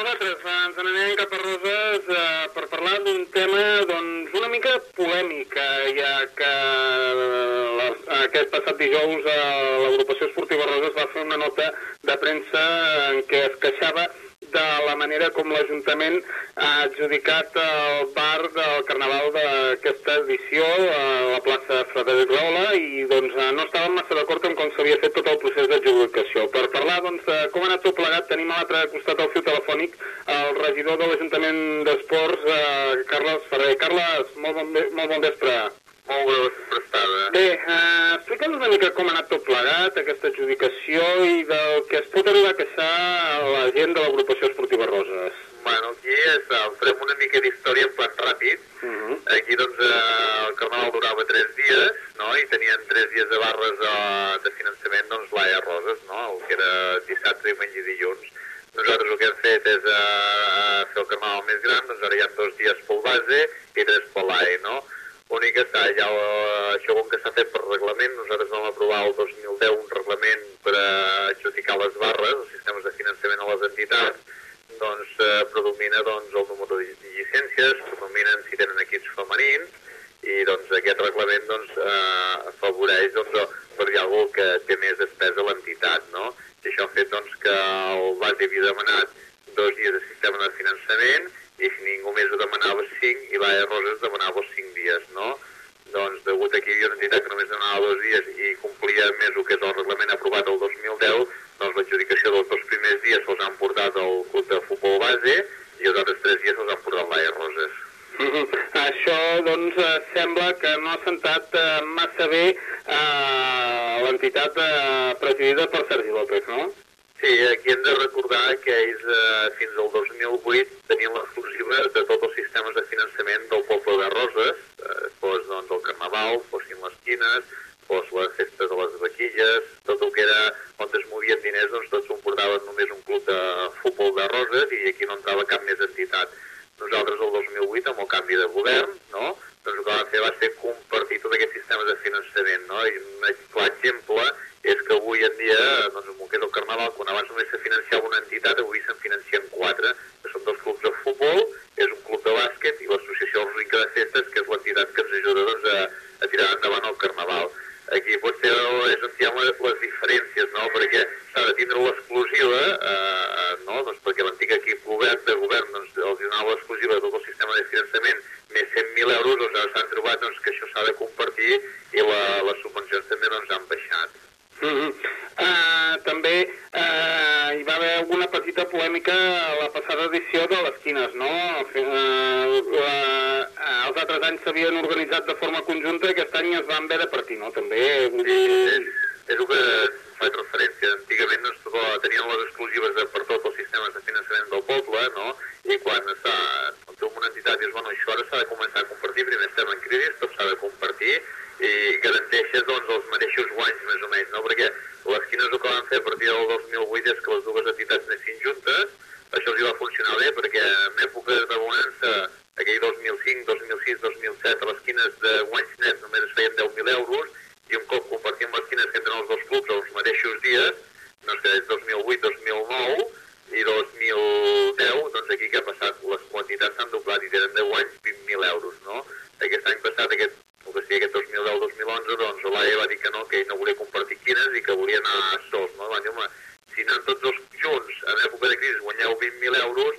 nosaltres ens n'anem cap a Roses eh, per parlar d'un tema doncs, una mica polèmic, eh, ja que la, aquest passat dijous eh, l'agrupació esportiva Roses va fer una nota de premsa en què es queixava de la manera com l'Ajuntament ha adjudicat el bar del Carnaval d'aquesta edició a la plaça Frederic Rahola i doncs, eh, no estàvem massa d'acord amb com s'havia fet tot el procés d'adjudicació. Doncs, de com ha anat tot plegat, tenim a l'altre costat del fil telefònic el regidor de l'Ajuntament d'Esports, eh, Carles Ferrer. Carles, molt bon, molt bon vespre. Molt bé prestada. Bé, eh, explica'ns una mica com ha anat tot plegat, aquesta adjudicació i del que es pot arribar a queixar la gent de l'agrupació esportiva Roses. Eh, farem una mica d'història en plan ràpid. Uh -huh. Aquí, doncs, eh, el carnaval durava tres dies, no?, i tenien tres dies de barres de, de finançament, doncs, l'AIA Roses, no?, el que era dissabte, diumenge i dilluns. Nosaltres el que hem fet és eh, fer el carnaval més gran, doncs ara hi ha dos dies pel base i tres per l'AIA, no? L'únic que està, ja, eh, això com que s'ha fet per reglament, nosaltres vam aprovar el 2010 un reglament per adjudicar les barres, els sistemes de finançament a les entitats, doncs eh, predomina doncs, el número de lli- llicències, predominen si tenen equips femenins, i doncs aquest reglament doncs, eh, afavoreix doncs, per dir cosa que té més despesa l'entitat, no? I això ha fet doncs, que el base havia demanat dos dies de sistema de finançament i si ningú més ho demanava cinc i l'AE Roses demanava cinc dies, no? Doncs degut a que hi havia una entitat que només demanava dos dies i complia més el que és el reglament aprovat el 2010, doncs l'adjudicació dels dos primers dies se'ls han portat al club de futbol base i els altres tres dies se'ls han portat l'AE Roses. Uh -huh. Això, doncs, eh, sembla que no ha sentat eh, massa bé eh, l'entitat eh, presidida per Sergi López, no? Sí, aquí hem de recordar que ells eh, fins al 2008 tenien l'exclusiva de tots els sistemes de finançament del poble de Roses, eh, fos doncs, el carnaval, fossin les quines, fos les festes de les vaquilles, tot el que era on es movien diners, doncs tot s'ho portaven només un club de futbol de Roses i aquí no entrava cap més entitat. Nosaltres el 2008, amb el canvi de govern, no? doncs el que vam fer va ser compartir tot aquest sistema de finançament. No? I un clar exemple és que avui en dia, doncs, en el que és el Carnaval, quan abans només se financiava una entitat, avui se'n financien quatre, que són dos clubs de futbol, és un club de bàsquet i l'associació Els Rica de Festes, que és l'entitat que ens ajuda doncs, a, a tirar endavant el Carnaval. Aquí potser és on hi ha les, les diferències, no? perquè s'ha de tindre l'exclusiva, eh, de tot el sistema de finançament més 100.000 euros, doncs ara s'han trobat doncs, que això s'ha de compartir i la, les subvencions també doncs, han baixat. Uh -huh. uh, també uh, hi va haver alguna petita polèmica a la passada edició de les quines, no? Uh, la, uh, els altres anys s'havien organitzat de forma conjunta i aquest any es van haver de partir, no? També... Sí, és, és el que faig referència. Antigament doncs, tot- tenien les exclusives de, per tots els sistemes de finançament del poble, no? I quan està, entitat dius, bueno, això ara s'ha de començar a compartir, primer estem en crisi, tot s'ha de compartir, i garanteixes doncs, els mateixos guanys més o menys, no? Perquè les quines el que van fer a partir del 2008 és que les dues entitats anessin juntes, això els hi va funcionar bé perquè en èpoques de bonança, aquell 2005, 2006, 2007, a les quines de guanys nets només es feien 10.000 euros i un cop compartim les quines que entren els dos clubs els mateixos dies, que és 2008, 20.000 euros, no? Aquest any passat, aquest, el que sigui aquest 2010-2011, doncs l'AE va dir que no, que ell no volia compartir quines i que volia anar sols, no? Van dir, home, si anem tots dos junts en època de crisi guanyeu 20.000 euros,